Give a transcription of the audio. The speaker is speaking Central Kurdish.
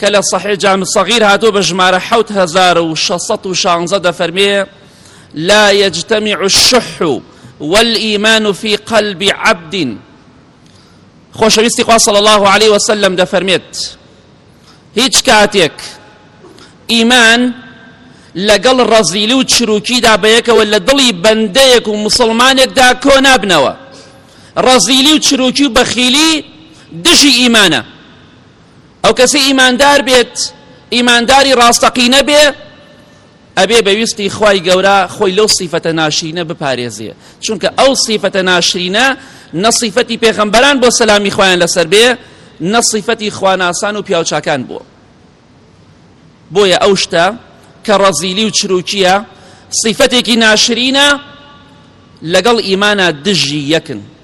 کە لە صحیح جامع صغیر هاتووە بە ژمارە حەوت هەزار و شەست سەد و شانزە دەفەرمێ لا يجتمع الشح والإيمان في قلب عبد خۆشەویستی خوا صلی الله عليه وسلم دەفەرمێت هیچ کاتێک ئیمان لەگەڵ ڕەزیلی و چروکیدا بەیەکەوە لە دڵی بەندەیەک و مسلمانێکدا کۆ نابنەوە ڕەزیلی و چروکی و بەخیلی دژی ئیمانە ئەو کەسی ئیماندار بێت ئیمانداری ڕاستەقینە بێ ئەبێ بە ویستی خوای گەورە خۆی لەو سیفەتە ناشرینە بپارێزێ چونکە ئەو سیفەتە ناشرینە نە سیفەتی پێغەمبەران بۆ سەلامی خۆیان لەسەر بێ نە سیفەتی خواناسان و پیاوچاکان بووە بۆیە ئەو شتە کە ڕەزیلی و چروکیە سیفەتێکی ناشرینە لەگەڵ ئیمانە دژی یەکن